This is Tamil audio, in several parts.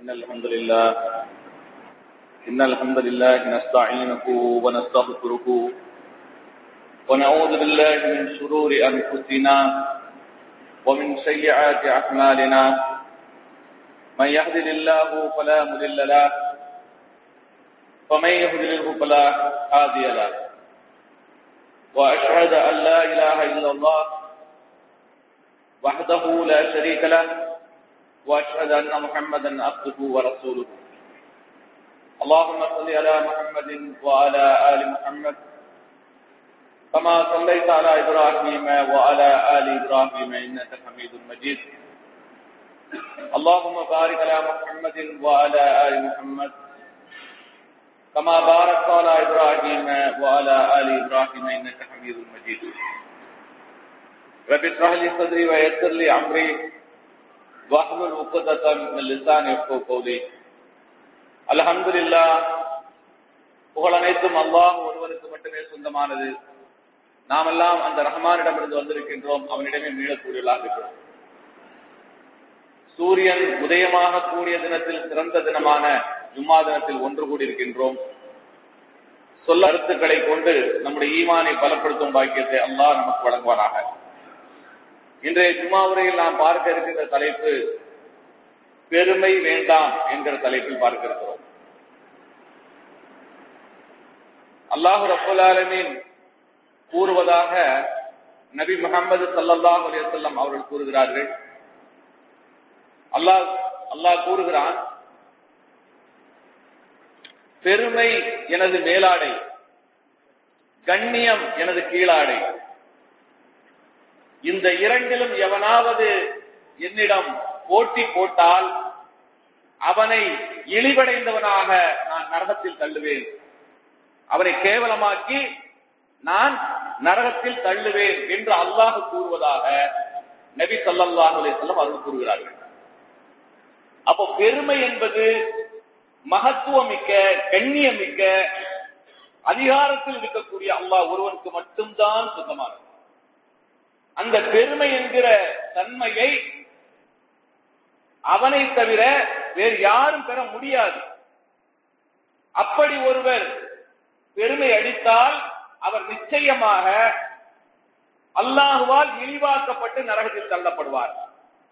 إن الحمد لله إن الحمد لله نستعينه ونستغفره ونعوذ بالله من شرور أنفسنا ومن سيئات أعمالنا. من يهدل الله فلا مضل له ومن يهدله فلا هادي له. وأشهد أن لا إله إلا الله وحده لا شريك له واشهد ان محمدا عبده ورسوله. اللهم صل على محمد وعلى ال محمد. كما صليت على ابراهيم وعلى ال ابراهيم انك حميد مجيد. اللهم بارك على محمد وعلى ال محمد. كما باركت على ابراهيم وعلى ال ابراهيم انك حميد مجيد. رب اشرح لي صدري ويسر لي امري واحلل عقدة من لساني يفقهوا قولي الحمد لله புகழ் அனைத்தும் அல்லாஹ் ஒருவருக்கு மட்டுமே சொந்தமானது நாமெல்லாம் அந்த ரஹ்மானிடமிருந்து வந்திருக்கின்றோம் அவனிடமே மீளக்கூடியவர்களாக இருக்கிறோம் சூரியன் உதயமாக கூடிய தினத்தில் சிறந்த தினமான ஜும்மா தினத்தில் ஒன்று கூடியிருக்கின்றோம் சொல்ல கருத்துக்களை கொண்டு நம்முடைய ஈமானை பலப்படுத்தும் பாக்கியத்தை அல்லாஹ் நமக்கு வழங்குவானாக இன்றைய ஜும்மா உரையில் நாம் பார்க்க இருக்கின்ற தலைப்பு பெருமை வேண்டாம் என்கிற தலைப்பில் பார்க்க இருக்கிறோம். அல்லாஹு ரபுல்லாலமின் கூறுவதாக நபி முகமது சல்லாஹ் அலிசல்லம் அவர்கள் கூறுகிறார்கள். அல்லாஹ் அல்லாஹ் கூறுகிறான் பெருமை எனது மேலாடை கண்ணியம் எனது கீழாடை இந்த இரண்டிலும் எவனாவது என்னிடம் போட்டி போட்டால் அவனை இழிவடைந்தவனாக நான் நரகத்தில் தள்ளுவேன். அவனை கேவலமாக்கி நான் நரகத்தில் தள்ளுவேன் என்று அல்லாஹ் கூறுவதாக நபி சல்லாஹ் அலிசல்லம் அவர்கள் கூறுகிறார்கள். அப்போ பெருமை என்பது மகத்துவமிக்க கண்ணியமிக்க அதிகாரத்தில் இருக்கக்கூடிய அல்லாஹ் ஒருவனுக்கு மட்டும்தான் சொந்தமானது. அந்த பெருமை என்கிற தன்மையை அவனை தவிர வேறு யாரும் பெற முடியாது. அப்படி ஒருவர் பெருமை அடித்தால் அவர் நிச்சயமாக அல்லாஹுவால் இழிவாக்கப்பட்டு நரகத்தில் தள்ளப்படுவார்.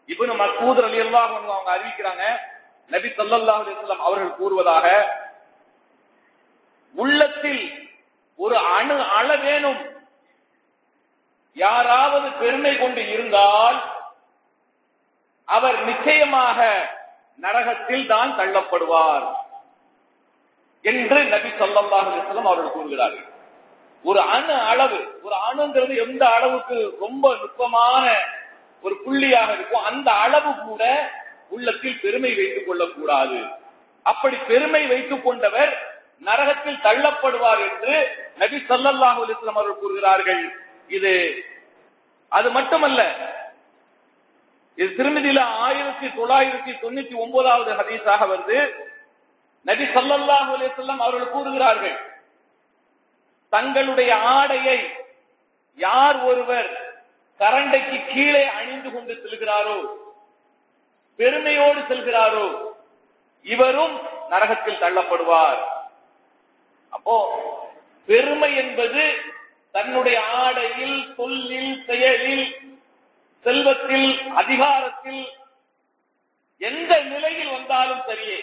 இவனு மசூத் அலி அல்லாஹ் அவங்க அறிவிக்கிறாங்க நபி சல்லாஹ் அலிஸ்லாம் அவர்கள் கூறுவதாக உள்ளத்தில் ஒரு அணு அளவேனும் யாராவது பெருமை கொண்டு இருந்தால் அவர் நிச்சயமாக நரகத்தில் தான் தள்ளப்படுவார் என்று நபி சொல்லாஹ் அவர்கள் கூறுகிறார்கள். ஒரு அணு அளவு ஒரு அணுங்கிறது எந்த அளவுக்கு ரொம்ப நுட்பமான ஒரு புள்ளியாக இருக்கும் அந்த அளவு கூட உள்ளத்தில் பெருமை வைத்துக் கொள்ளக்கூடாது. அப்படி பெருமை வைத்துக் கொண்டவர் நரகத்தில் தள்ளப்படுவார் என்று நபி சல்லாஹூ அவர்கள் கூறுகிறார்கள். இது அது மட்டுமல்ல இது திருமதியில ஆயிரத்தி தொள்ளாயிரத்தி தொண்ணூத்தி ஒன்பதாவது ஹதீஸாக வருது. நபி சல்லாஹூ அலிஸ்லாம் அவர்கள் கூறுகிறார்கள் தங்களுடைய ஆடையை யார் ஒருவர் கரண்டைக்கு கீழே அணிந்து கொண்டு செல்கிறாரோ பெருமையோடு செல்கிறாரோ இவரும் நரகத்தில் தள்ளப்படுவார். அப்போ பெருமை என்பது தன்னுடைய ஆடையில் சொல்லில் செயலில் செல்வத்தில் அதிகாரத்தில் எந்த நிலையில் வந்தாலும் சரியே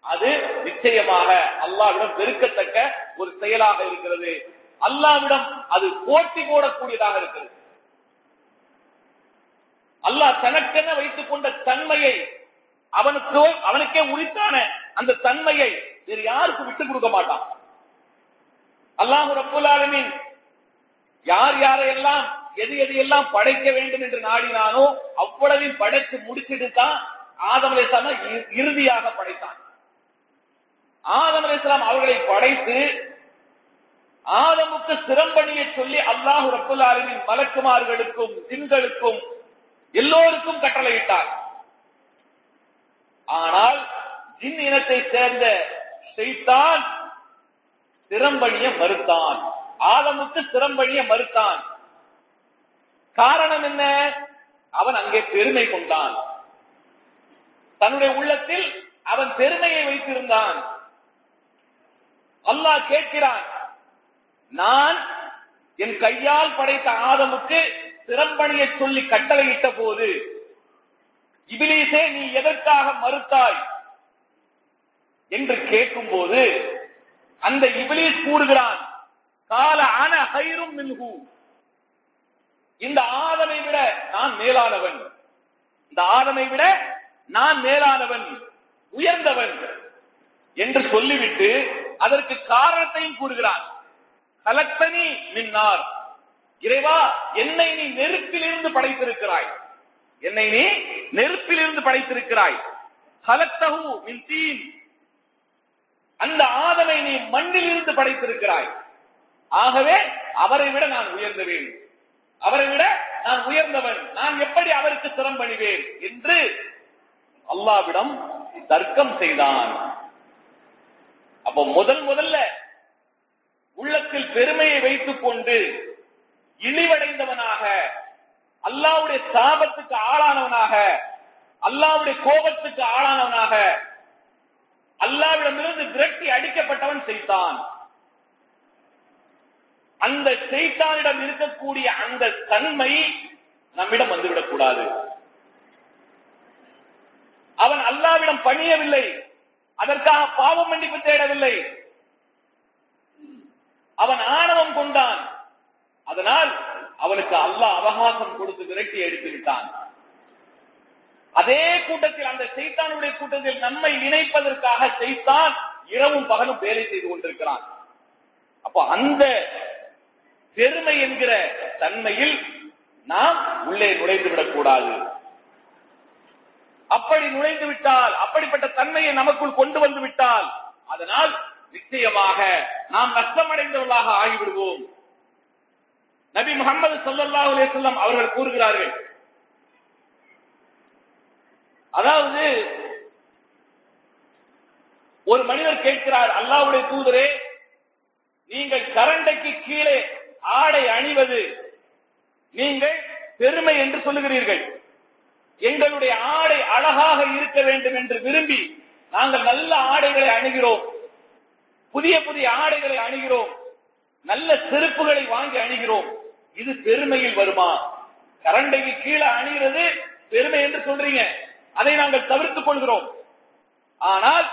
அது நிச்சயமாக அல்லாவிடம் வெறுக்கத்தக்க ஒரு செயலாக இருக்கிறது. அல்லாவிடம் அது போட்டி போடக்கூடியதாக இருக்கிறது. அல்லாஹ் தனக்கென வைத்துக் கொண்ட தன்மையை அவனுக்கு அவனுக்கே உரித்தான அந்த தன்மையை வேறு யாருக்கும் விட்டுக் கொடுக்க மாட்டான். அல்லாஹு ரப்புல்லாலமின் யார் யாரையெல்லாம் எது எது எல்லாம் படைக்க வேண்டும் என்று நாடினானோ அவ்வளவையும் படைத்து முடிச்சிட்டு தான் ஆதம் அலிஸ்லாம இறுதியாக படைத்தான். ஆதம் அலிஸ்லாம் அவர்களை படைத்து ஆதமுக்கு சிறம்பணியை சொல்லி அல்லாஹு ரப்புல்லாலின் மலக்குமார்களுக்கும் திண்களுக்கும் எல்லோருக்கும் கட்டளையிட்டார். ஆனால் ஜின் இனத்தை சேர்ந்த செய்தான் திறம்பணிய மறுத்தான். ஆதமுக்கு திறம்பழிய மறுத்தான். காரணம் என்ன? அவன் அங்கே பெருமை கொண்டான். தன்னுடைய உள்ளத்தில் அவன் பெருமையை வைத்திருந்தான். அல்லாஹ் கேட்கிறான் நான் என் கையால் படைத்த ஆதமுக்கு திறம்பணியை சொல்லி கட்டளையிட்ட போது இபிலீசே நீ எதற்காக மறுத்தாய்? என்று கேட்கும் போது அந்த இபிலீஸ் கூறுகிறான் கால அன ஹைரும் மின்ஹு. இந்த ஆதமை விட நான் மேலானவன். இந்த ஆதமை விட நான் மேலானவன் உயர்ந்தவன் என்று சொல்லிவிட்டு அதற்கு காரணத்தையும் கூறுகிறான் கலத்தனி மின்னார். இறைவா என்னை நீ நெருப்பிலிருந்து படைத்திருக்கிறாய். என்னை நீ நெருப்பிலிருந்து படைத்திருக்கிறாய். கலத்தகு மின் தீன் அந்த ஆதமை நீ மண்ணிலிருந்து படைத்திருக்கிறாய். ஆகவே அவரை விட நான் உயர்ந்தவேன். அவரை விட நான் உயர்ந்தவன். நான் எப்படி அவருக்கு திறம்பணிவேன் என்று அல்லாவிடம் தர்க்கம் செய்தான். அப்ப முதல் முதல்ல உள்ளத்தில் பெருமையை வைத்துக் கொண்டு இழிவடைந்தவனாக அல்லாவுடைய சாபத்துக்கு ஆளானவனாக அல்லாவுடைய கோபத்துக்கு ஆளானவனாக அல்லாவிடமிருந்து விரட்டி அடிக்கப்பட்டவன் செய்தான் அந்த செய்தானிடம் இருக்கக்கூடிய அந்த தன்மை நம்மிடம் வந்துவிடக் கூடாது அவன் அல்லாவிடம் பணியவில்லை. அதற்காக பாவம் மன்னிப்பு தேடவில்லை. அவன் ஆணவம் கொண்டான். அதனால் அவனுக்கு அல்லாஹ் அவகாசம் கொடுத்து விரட்டி எடுத்து விட்டான். அதே கூட்டத்தில் அந்த செய்தானுடைய கூட்டத்தில் நம்மை இணைப்பதற்காக செய்தான் இரவும் பகலும் வேலை செய்து கொண்டிருக்கிறான். அப்ப அந்த பெருமை என்கிற தன்மையில் நாம் உள்ளே நுழைந்து விடக்கூடாது. அப்படி நுழைந்து விட்டால் அப்படிப்பட்ட தன்மையை நமக்குள் கொண்டு வந்து விட்டால் அதனால் நிச்சயமாக நாம் நஷ்டமடைந்தவர்களாக ஆகிவிடுவோம். நபி முகமது ஸல்லல்லாஹு அலைஹி அவர்கள் கூறுகிறார்கள். அதாவது ஒரு மனிதர் கேட்கிறார் அல்லாவுடைய தூதரே நீங்கள் கரண்டைக்கு கீழே ஆடை அணிவது. நீங்கள் பெருமை என்று சொல்லுகிறீர்கள். எங்களுடைய ஆடை அழகாக இருக்க வேண்டும் என்று விரும்பி நாங்கள் நல்ல ஆடைகளை அணுகிறோம். புதிய புதிய ஆடைகளை அணுகிறோம். நல்ல செருப்புகளை வாங்கி அணுகிறோம். இது பெருமையில் வருமா? கரண்டைக்கு கீழே அணிகிறது பெருமை என்று சொல்றீங்க. அதை நாங்கள் தவிர்த்துக் கொள்கிறோம். ஆனால்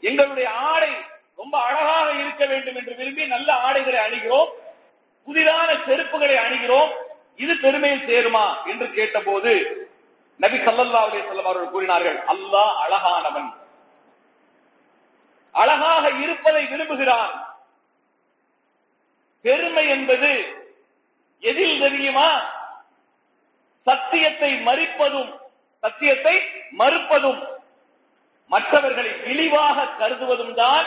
எங்களுடைய ஆடை ரொம்ப அழகாக இருக்க வேண்டும் என்று விரும்பி நல்ல ஆடைகளை அணுகிறோம். புதிதான செருப்புகளை அணுகிறோம். இது பெருமையில் சேருமா என்று கேட்டபோது நபி ஸல்லல்லாஹு அலே வஸல்லம் அவர்கள் கூறினார்கள் அல்லாஹ் அழகானவன். அழகாக இருப்பதை விரும்புகிறான். பெருமை என்பது எதில் தெரியுமா? சத்தியத்தை மறிப்பதும் சத்தியத்தை மறுப்பதும். மற்றவர்களை இழிவாக கருதுவதும் தான்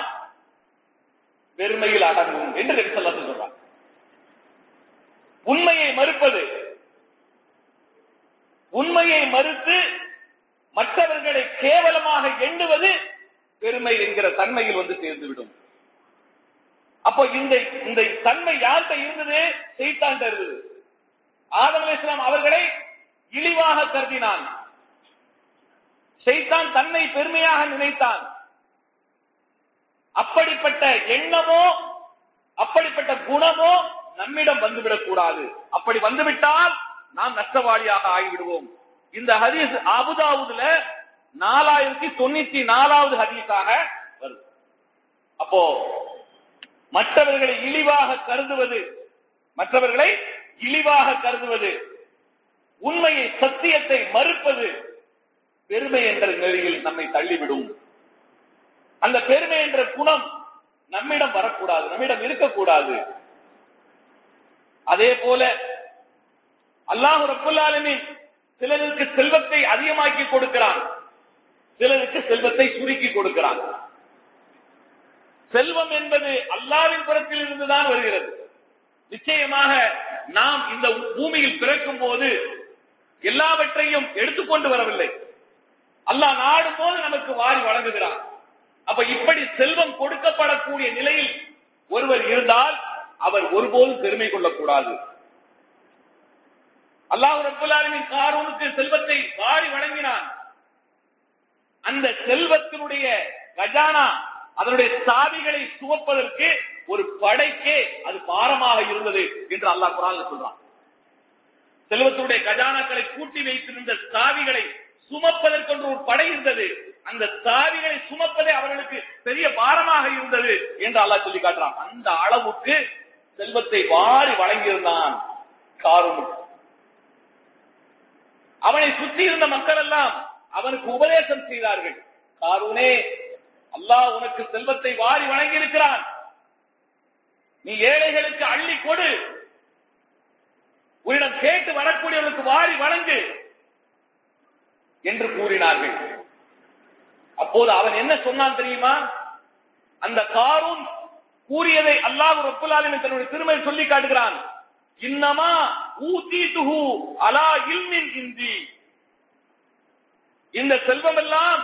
பெருமையில் அடங்கும் என்று நபி சொல்றார். உண்மையை மறுப்பது. உண்மையை மறுத்து மற்றவர்களை கேவலமாக எண்ணுவது பெருமை என்கிற தன்மையில் வந்து சேர்ந்துவிடும். அப்போ இந்த இந்த தன்மை யார்கிட்ட இருந்தது? செய்தான் இருந்தது. ஆதம் இஸ்லாம் அவர்களை இழிவாக கருதினான். செய்தான் தன்னை பெருமையாக நினைத்தான். அப்படிப்பட்ட எண்ணமோ அப்படிப்பட்ட குணமோ நம்மிடம் வந்துவிடக் கூடாது அப்படி வந்துவிட்டால் நாம் நஷ்டவாளியாக ஆகிவிடுவோம். இந்த ஹதீஸ் அபுதாவுதுல நாலாயிரத்தி தொண்ணூத்தி நாலாவது ஹதீஸாக வருது. அப்போ மற்றவர்களை இழிவாக கருதுவது மற்றவர்களை இழிவாக கருதுவது உண்மையை சத்தியத்தை மறுப்பது பெருமை என்ற நிலையில் நம்மை தள்ளிவிடும். அந்த பெருமை என்ற குணம் நம்மிடம் வரக்கூடாது நம்மிடம் இருக்கக்கூடாது. அதே போல அல்லாஹ் ரப்புல் சிலருக்கு செல்வத்தை அதிகமாக்கி கொடுக்கிறான். சிலருக்கு செல்வத்தை சுருக்கி கொடுக்கிறான். செல்வம் என்பது அல்லாவின் புறத்தில் இருந்துதான் வருகிறது. நிச்சயமாக நாம் இந்த பூமியில் பிறக்கும் போது எல்லாவற்றையும் எடுத்துக்கொண்டு வரவில்லை. அல்லாஹ் நாடும் போது நமக்கு வாரி வழங்குகிறான். அப்ப இப்படி செல்வம் கொடுக்கப்படக்கூடிய நிலையில் ஒருவர் இருந்தால் அவர் ஒருபோதும் பெருமை கொள்ளக்கூடாது. அல்லாஹ் ரப்புல் காரூனுக்கு செல்வத்தை வாரி வழங்கினான். அந்த செல்வத்தினுடைய கஜானா அதனுடைய சாவிகளை சுமப்பதற்கு ஒரு படைக்கே அது பாரமாக இருந்தது என்று அல்லாஹ் குரான் சொல்றான். செல்வத்தினுடைய கஜானாக்களை கூட்டி வைத்திருந்த சாவிகளை சுமப்பதற்கென்று ஒரு படை இருந்தது. அந்த சாவிகளை சுமப்பதே அவர்களுக்கு பெரிய பாரமாக இருந்தது என்று அல்லாஹ் சொல்லி காட்டுறான். அந்த அளவுக்கு செல்வத்தை வாரி வழங்கியிருந்தான் காரும் அவனை சுற்றி இருந்த மக்கள் எல்லாம் அவனுக்கு உபதேசம் செய்தார்கள். காரூனே அல்லாஹ் உனக்கு செல்வத்தை வாரி வழங்கியிருக்கிறான். நீ ஏழைகளுக்கு அள்ளி கொடு. உன்னிடம் கேட்டு வரக்கூடியவர்களுக்கு வாரி வழங்கு என்று கூறினார்கள். அப்போது அவன் என்ன சொன்னான் தெரியுமா? அந்த காரூன் கூறியதை அல்லாஹ் ரப்புல்லாலின் தன்னுடைய திருமையை சொல்லி காட்டுகிறான். இன்னமா ஊதீதுஹு அலா இல்மின் இந்தி. இந்த செல்வம் எல்லாம்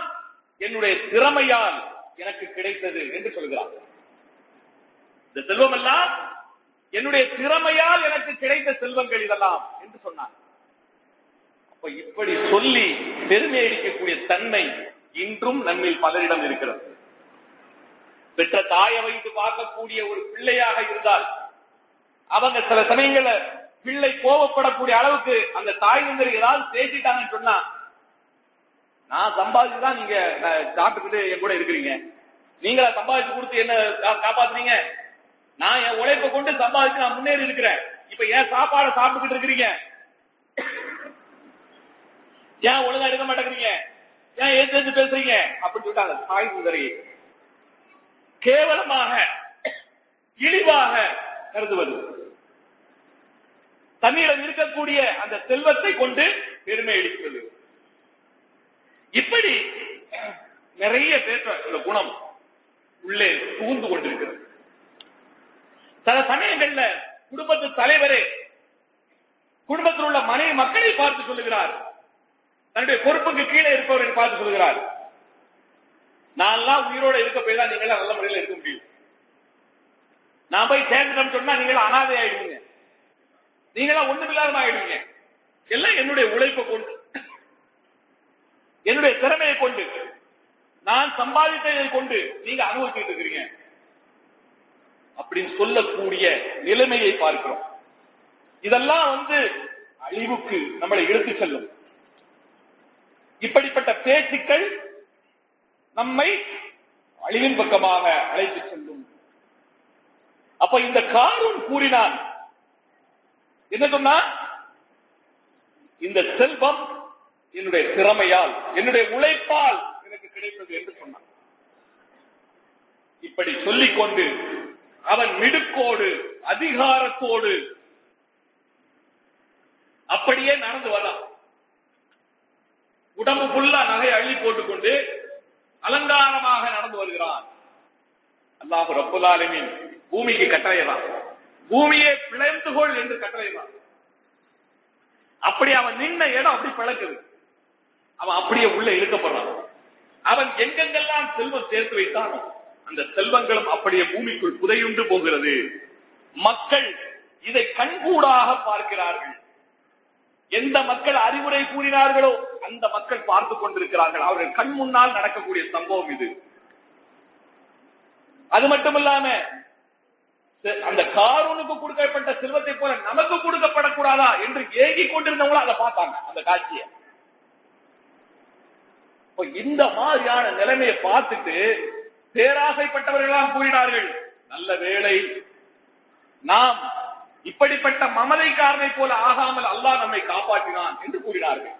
என்னுடைய திறமையால் எனக்கு கிடைத்தது என்று சொல்கிறான் இந்த செல்வம் எல்லாம் என்னுடைய திறமையால் எனக்கு கிடைத்த செல்வங்கள் இதெல்லாம் என்று சொன்னான் அப்ப இப்படி சொல்லி பெருமை அடிக்கக்கூடிய தன்மை இன்றும் நம்மில் பலரிடம் இருக்கிறது. பெற்ற தாயை வைத்து கூடிய ஒரு பிள்ளையாக இருந்தால் அவங்க சில சமயங்கள பிள்ளை கோபப்படக்கூடிய அளவுக்கு அந்த தாய் தந்தர் ஏதாவது பேசிட்டாங்கன்னு சொன்னா நான் சம்பாதிச்சுதான் நீங்க சாப்பிட்டுக்கிட்டு என் கூட இருக்கிறீங்க. நீங்களா சம்பாதிச்சு கொடுத்து என்ன காப்பாத்துனீங்க? நான் என் உழைப்பை கொண்டு சம்பாதிச்சு நான் முன்னேறி இருக்கிறேன். இப்ப ஏன் சாப்பாடை சாப்பிட்டுக்கிட்டு இருக்கிறீங்க? ஏன் ஒழுங்கா எடுக்க மாட்டேங்கிறீங்க? ஏன் ஏத்து பேசுறீங்க? அப்படின்னு சொல்லிட்டாங்க தாய் சுந்தரி கேவலமாக இழிவாக கருதுவது. தன்னிடம் இருக்கக்கூடிய அந்த செல்வத்தை கொண்டு பெருமை அளிப்பது. இப்படி நிறைய பேற்ற குணம் உள்ளே புகுந்து கொண்டிருக்கிறது. சில சமயங்கள்ல குடும்பத்து தலைவரே குடும்பத்தில் உள்ள மனைவி மக்களை பார்த்து சொல்லுகிறார். தன்னுடைய பொறுப்புக்கு கீழே இருப்பவரை பார்த்து சொல்லுகிறார். நான்லாம் உயிரோட இருக்க போய் தான் நீங்க நல்ல முறையில் இருக்க முடியும். நான் போய் சேர்ந்துட்டோம் சொன்னா நீங்கள அனாதை ஆயிடுவீங்க. நீங்களா ஒண்ணுமில்லாம ஆயிடுவீங்க. எல்லாம் என்னுடைய உழைப்பை கொண்டு என்னுடைய திறமையை கொண்டு நான் சம்பாதித்ததை கொண்டு நீங்க அனுபவிச்சுட்டு இருக்கிறீங்க. அப்படின்னு சொல்லக்கூடிய நிலைமையை பார்க்கிறோம். இதெல்லாம் வந்து அழிவுக்கு நம்மளை இழுத்து செல்லும். இப்படிப்பட்ட பேச்சுக்கள் நம்மை அழிவின் பக்கமாக அழைத்து செல்லும். அப்ப இந்த காரும் கூறினான் என்ன சொன்னா இந்த செல்வம் என்னுடைய திறமையால் என்னுடைய உழைப்பால் எனக்கு கிடைத்தது என்று சொன்னான் இப்படி சொல்லிக்கொண்டு அவன் மிடுக்கோடு அதிகாரத்தோடு அப்படியே நடந்து வரான் உடம்பு ஃபுல்லா நகை அள்ளி போட்டுக்கொண்டு அலங்காரமாக நடந்து வருகிறான். அல்லாஹு ரப்புல் பூமிக்கு கட்டளைவான் பூமியே பிளந்து கொள் என்று கட்டளைவான் அப்படி அவன் நின்ன இடம் அப்படி பிளக்குது அவன் அப்படியே உள்ள இழுக்கப்படுறான். அவன் எங்கெங்கெல்லாம் செல்வம் சேர்த்து வைத்தானோ அந்த செல்வங்களும் அப்படியே பூமிக்குள் புதையுண்டு போகிறது. மக்கள் இதை கண்கூடாக பார்க்கிறார்கள். எந்த மக்கள் அறிவுரை கூறினார்களோ அந்த மக்கள் பார்த்துக் கொண்டிருக்கிறார்கள். அவர்கள் கண் முன்னால் நடக்கக்கூடிய சம்பவம் இது. அது மட்டுமில்லாம காரூனுக்கு கொடுக்கப்பட்ட செல்வத்தை போல நமக்கு கொடுக்கப்படக்கூடாதா என்று ஏங்கிக் கொண்டிருந்தவங்களும் அதை பார்த்தாங்க அந்த காட்சியை. இந்த மாதிரியான நிலைமையை பார்த்துட்டு பேராசைப்பட்டவர்களாக கூறினார்கள் நல்ல வேலை நாம் இப்படிப்பட்ட மமதைக்காரனை போல ஆகாமல் அல்லாஹ் நம்மை காப்பாற்றினான் என்று கூறினார்கள்.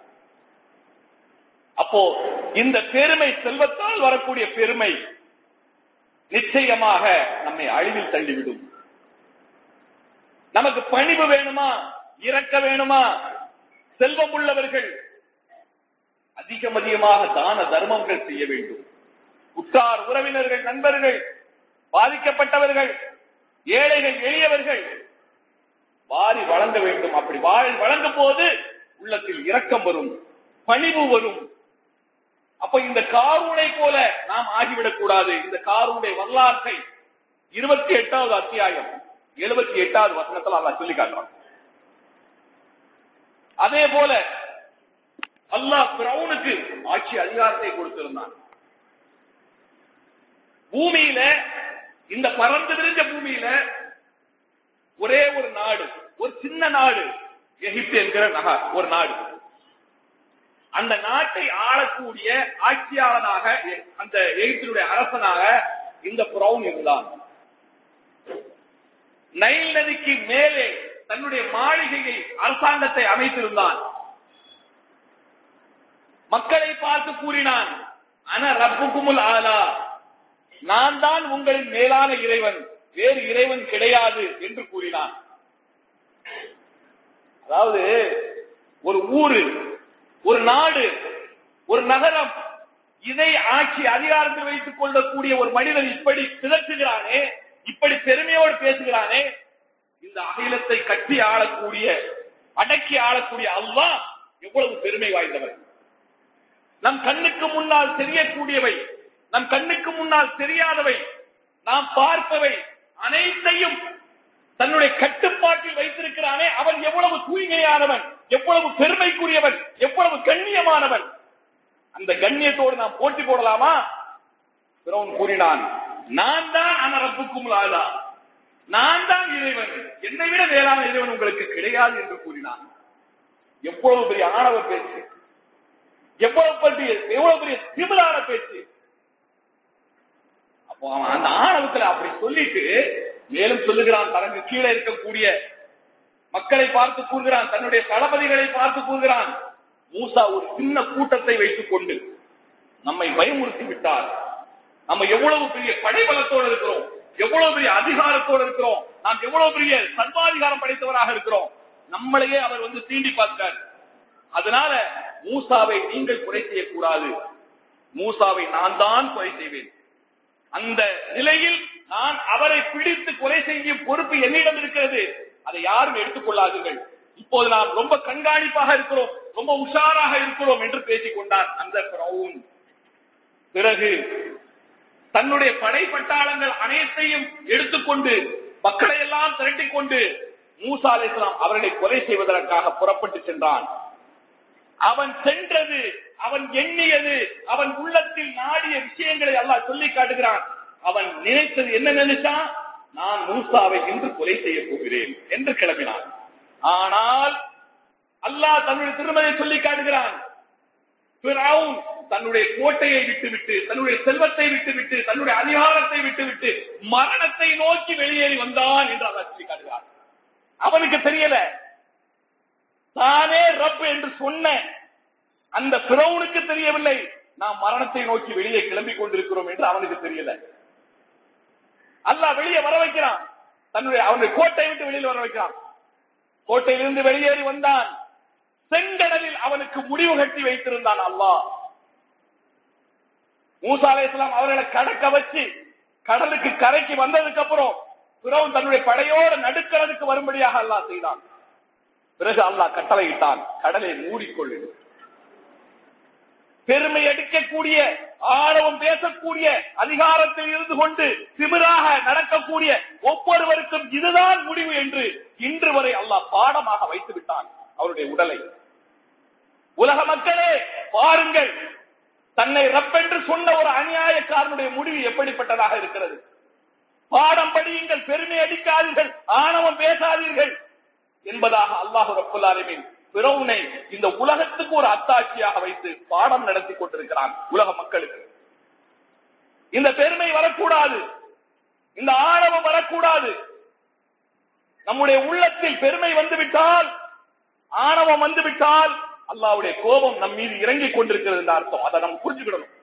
அப்போ இந்த பெருமை செல்வத்தால் வரக்கூடிய பெருமை நிச்சயமாக நம்மை அழிவில் தள்ளிவிடும். நமக்கு பணிவு வேணுமா? இறக்க வேணுமா? செல்வம் உள்ளவர்கள் அதிகம் அதிகமாக தான தர்மங்கள் செய்ய வேண்டும். உற்றார் உறவினர்கள் நண்பர்கள் பாதிக்கப்பட்டவர்கள் ஏழைகள் எளியவர்கள் வாரி வழங்க வேண்டும். அப்படி வாரி வழங்கும் போது உள்ளத்தில் இரக்கம் வரும் பணிவு வரும். அப்ப இந்த காரூனை போல நாம் ஆகிவிடக் கூடாது இந்த காரூடை வரலாற்றை இருபத்தி எட்டாவது அத்தியாயம் எழுபத்தி எட்டாவது வசனத்தில் அல்லா சொல்லி காட்டுறான். அதே போல அல்லாஹ் பிரவுனுக்கு ஆட்சி அதிகாரத்தை கொடுத்திருந்தான். பூமியில இந்த பறந்து விரிஞ்ச பூமியில ஒரே ஒரு நாடு ஒரு சின்ன நாடு எகிப்து என்கிற நகர் ஒரு நாடு. அந்த நாட்டை ஆளக்கூடிய ஆட்சியாளனாக எ- அந்த எகிப்தினுடைய அரசனாக இந்த பிரவுன் இருந்தான். நைல் நதிக்கு மேலே தன்னுடைய மாளிகையை அரசாங்கத்தை அமைத்திருந்தான். மக்களை பார்த்து கூறினான் அன ரப்புக்குமுல் ஆலா. நான் தான் உங்களின் மேலான இறைவன். வேறு இறைவன் கிடையாது என்று கூறினான். அதாவது ஒரு ஊரு ஒரு நாடு ஒரு நகரம் இதை ஆட்சி அதிகாரத்தில் வைத்துக் கொள்ளக்கூடிய ஒரு மனிதன் இப்படி பிதற்றுகிறானே இப்படி பெருமையோடு பேசுகிறானே இந்த அகிலத்தை கட்டி ஆளக்கூடிய அடக்கி ஆளக்கூடிய அல்லா எவ்வளவு பெருமை வாய்ந்தவர் நம் கண்ணுக்கு முன்னால் தெரியக்கூடியவை நம் கண்ணுக்கு முன்னால் தெரியாதவை நாம் பார்ப்பவை அனைத்தையும் தன்னுடைய கட்டுப்பாட்டில் வைத்திருக்கிறானே அவன் எவ்வளவு தூய்மையானவன் எவ்வளவு பெருமைக்குரியவன் எவ்வளவு கண்ணியமானவன். அந்த கண்ணியத்தோடு நாம் போட்டி போடலாமா? பிறவன் கூறினான் நான் தான் அனரப்புக்கும் லாலா. நான் தான் இறைவன். என்னை விட வேளாண் இறைவன் உங்களுக்கு கிடையாது என்று கூறினான். எவ்வளவு பெரிய ஆணவ பேச்சு. எவ்வளவு பெரிய எவ்வளவு பெரிய திமிலான பேச்சு. அப்போ அவன் அந்த ஆணவத்துல அப்படி சொல்லிட்டு மேலும் சொல்லுகிறான் தனக்கு கீழே இருக்கக்கூடிய மக்களை பார்த்து கூறுகிறான் தன்னுடைய தளபதிகளை பார்த்து கூறுகிறான். மூசா ஒரு சின்ன கூட்டத்தை வைத்துக் கொண்டு நம்மை பயமுறுத்தி விட்டார். நம்ம எவ்வளவு பெரிய படைபலத்தோடு இருக்கிறோம்? எவ்வளவு பெரிய அதிகாரத்தோடு இருக்கிறோம்? நாம் எவ்வளவு பெரிய சர்வாதிகாரம் படைத்தவராக இருக்கிறோம்? நம்மளையே அவர் வந்து தீண்டி பார்த்தார் அதனால மூசாவை நீங்கள் குறை செய்யக்கூடாது. மூசாவை நான் தான் குறை செய்வேன். அந்த நிலையில் நான் அவரை பிடித்து கொலை செய்யும் பொறுப்பு என்னிடம் இருக்கிறது. அதை யாரும் எடுத்துக்கொள்ளாதீர்கள். இப்போது நாம் ரொம்ப கண்காணிப்பாக இருக்கிறோம். ரொம்ப உஷாராக இருக்கிறோம் என்று பேசிக் கொண்டார் அந்த பிறகு தன்னுடைய படை பட்டாளங்கள் அனைத்தையும் எடுத்துக்கொண்டு மக்களை எல்லாம் திரட்டிக் கொண்டு மூசா அலைஹிஸ்ஸலாம் அவர்களை கொலை செய்வதற்காக புறப்பட்டு சென்றான். அவன் சென்றது அவன் எண்ணியது அவன் உள்ளத்தில் நாடிய விஷயங்களை அல்லாஹ் சொல்லி காட்டுகிறான். அவன் நினைத்தது என்ன நினைச்சான் நான் மூசாவை இன்று கொலை செய்ய போகிறேன் என்று கிளம்பினான். ஆனால் அல்லாஹ் தன்னுடைய திருமதியை சொல்லி காட்டுகிறான். பிறவுன் தன்னுடைய கோட்டையை விட்டுவிட்டு தன்னுடைய செல்வத்தை விட்டுவிட்டு தன்னுடைய அதிகாரத்தை விட்டுவிட்டு மரணத்தை நோக்கி வெளியேறி வந்தான் என்று அல்லாஹ் சொல்லி காட்டுகிறார் அவனுக்கு தெரியல. தானே ரப் என்று சொன்ன அந்த பிறவுனுக்கு தெரியவில்லை. நாம் மரணத்தை நோக்கி வெளியே கிளம்பிக் கொண்டிருக்கிறோம் என்று அவனுக்கு தெரியல. அல்லாஹ் வெளியே வர வைக்கிறான். தன்னுடைய அவனுடைய கோட்டை விட்டு வெளியில் வர வைக்கிறான். கோட்டையிலிருந்து வெளியேறி வந்தான். செங்கடலில் அவனுக்கு முடிவு கட்டி வைத்திருந்தான் அல்லாஹ். மூசா அவர்களை கடக்க வச்சு கடலுக்கு கரைக்கு வந்ததுக்கு அப்புறம் பிறவும் தன்னுடைய படையோடு நடுக்கடலுக்கு வரும்படியாக அல்லாஹ் செய்தான். பிறகு அல்லாஹ் கட்டளையிட்டான் கடலை மூடிக்கொள்ளு. பெருமை அடிக்கக்கூடிய ஆணவம் பேசக்கூடிய அதிகாரத்தில் இருந்து கொண்டு திமிராக நடக்கக்கூடிய ஒவ்வொருவருக்கும் இதுதான் முடிவு என்று இன்று வரை அல்லாஹ் பாடமாக வைத்து விட்டான் அவருடைய உடலை. உலக மக்களே பாருங்கள். தன்னை ரப்பென்று சொன்ன ஒரு அநியாயக்காரனுடைய முடிவு எப்படிப்பட்டதாக இருக்கிறது? பாடம் படியுங்கள் பெருமை அடிக்காதீர்கள் ஆணவம் பேசாதீர்கள் என்பதாக அல்லாஹு ரப்புல் பிறவுனை இந்த உலகத்துக்கு ஒரு அத்தாட்சியாக வைத்து பாடம் நடத்தி கொண்டிருக்கிறான் உலக மக்களுக்கு. இந்த பெருமை வரக்கூடாது. இந்த ஆணவம் வரக்கூடாது. நம்முடைய உள்ளத்தில் பெருமை வந்துவிட்டால் ஆணவம் வந்துவிட்டால் அல்லாவுடைய கோபம் நம் மீது இறங்கிக் கொண்டிருக்கிறது என்ற அர்த்தம். அதை நம்ம புரிஞ்சுக்கிடணும்.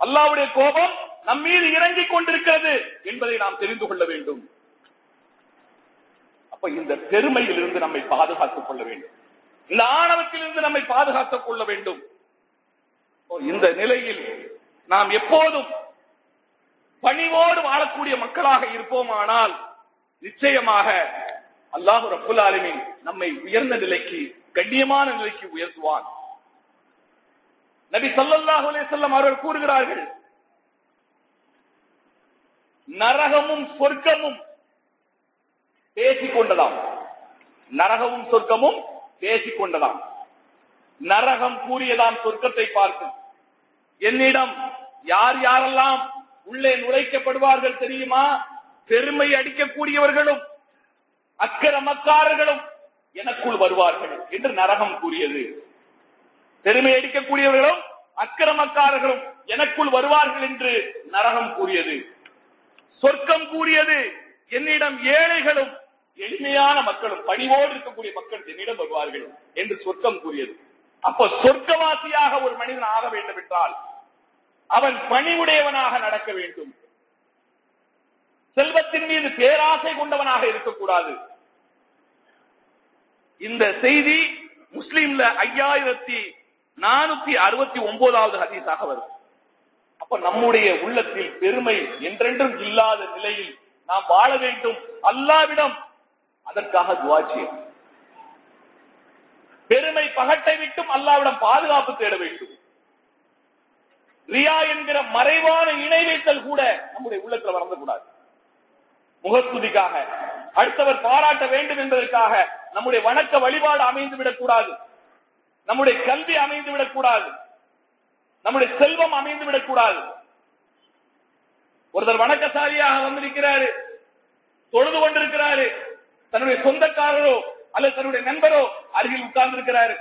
அல்லாவுடைய கோபம் நம் மீது இறங்கிக் கொண்டிருக்கிறது என்பதை நாம் தெரிந்து கொள்ள வேண்டும். அப்ப இந்த பெருமையில் இருந்து நம்மை பாதுகாத்துக் கொள்ள வேண்டும். இந்த ஆணவத்தில் இருந்து நம்மை பாதுகாத்துக் கொள்ள வேண்டும். இந்த நிலையில் நாம் எப்போதும் பணிவோடு வாழக்கூடிய மக்களாக இருப்போமானால் நிச்சயமாக அல்லாஹு ரப்புல் ஆலமின் நம்மை உயர்ந்த நிலைக்கு கண்ணியமான நிலைக்கு உயர்த்துவான். நபி ஸல்லல்லாஹு அலைஹி அவர்கள் கூறுகிறார்கள் நரகமும் சொர்க்கமும் பேசிக் கொண்டதாம் நரகமும் சொர்க்கமும் பேசிக் கொண்டதாம் நரகம் கூறியதாம் சொர்க்கத்தை பார்த்து என்னிடம் யார் யாரெல்லாம் உள்ளே நுழைக்கப்படுவார்கள் தெரியுமா? பெருமை அடிக்கக்கூடியவர்களும் அக்கிரமக்காரர்களும் எனக்குள் வருவார்கள் என்று நரகம் கூறியது. பெருமை அடிக்கக்கூடியவர்களும் அக்கிரமக்காரர்களும் எனக்குள் வருவார்கள் என்று நரகம் கூறியது. சொர்க்கம் கூறியது என்னிடம் ஏழைகளும் எளிமையான மக்களும் பணிவோடு இருக்கக்கூடிய மக்கள் என்னிடம் வருவார்கள் என்று சொர்க்கம் கூறியது. அப்ப சொர்க்கவாசியாக ஒரு மனிதன் ஆக வேண்டும் என்றால் அவன் பணிவுடையவனாக நடக்க வேண்டும். செல்வத்தின் மீது பேராசை கொண்டவனாக இருக்கக்கூடாது. இந்த செய்தி முஸ்லீம்ல ஐயாயிரத்தி நானூத்தி அறுபத்தி ஒன்பதாவது ஹதீஸாக வரும் அப்ப நம்முடைய உள்ளத்தில் பெருமை என்றென்றும் இல்லாத நிலையில் நாம் வாழ வேண்டும். அல்லாவிடம் அதற்காக துவா செய்யும் பெருமை பகட்டை விட்டும் அல்லாவிடம் பாதுகாப்பு தேட வேண்டும். ரியா என்கிற மறைவான இணை வைத்தல் கூட நம்முடைய உள்ளத்துல வரக்கூடாது முகத்துதிக்காக அடுத்தவர் பாராட்ட வேண்டும் என்பதற்காக நம்முடைய வணக்க வழிபாடு அமைந்து விடக்கூடாது. நம்முடைய கல்வி அமைந்து விடக்கூடாது. நம்முடைய செல்வம் அமைந்து விடக்கூடாது. ஒருத்தர் வணக்கசாலியாக வந்திருக்கிறாரு தொழுது கொண்டிருக்கிறாரு தன்னுடைய சொந்தக்காரரோ அல்லது தன்னுடைய நண்பரோ அருகில் உட்கார்ந்து இருக்கிறாரு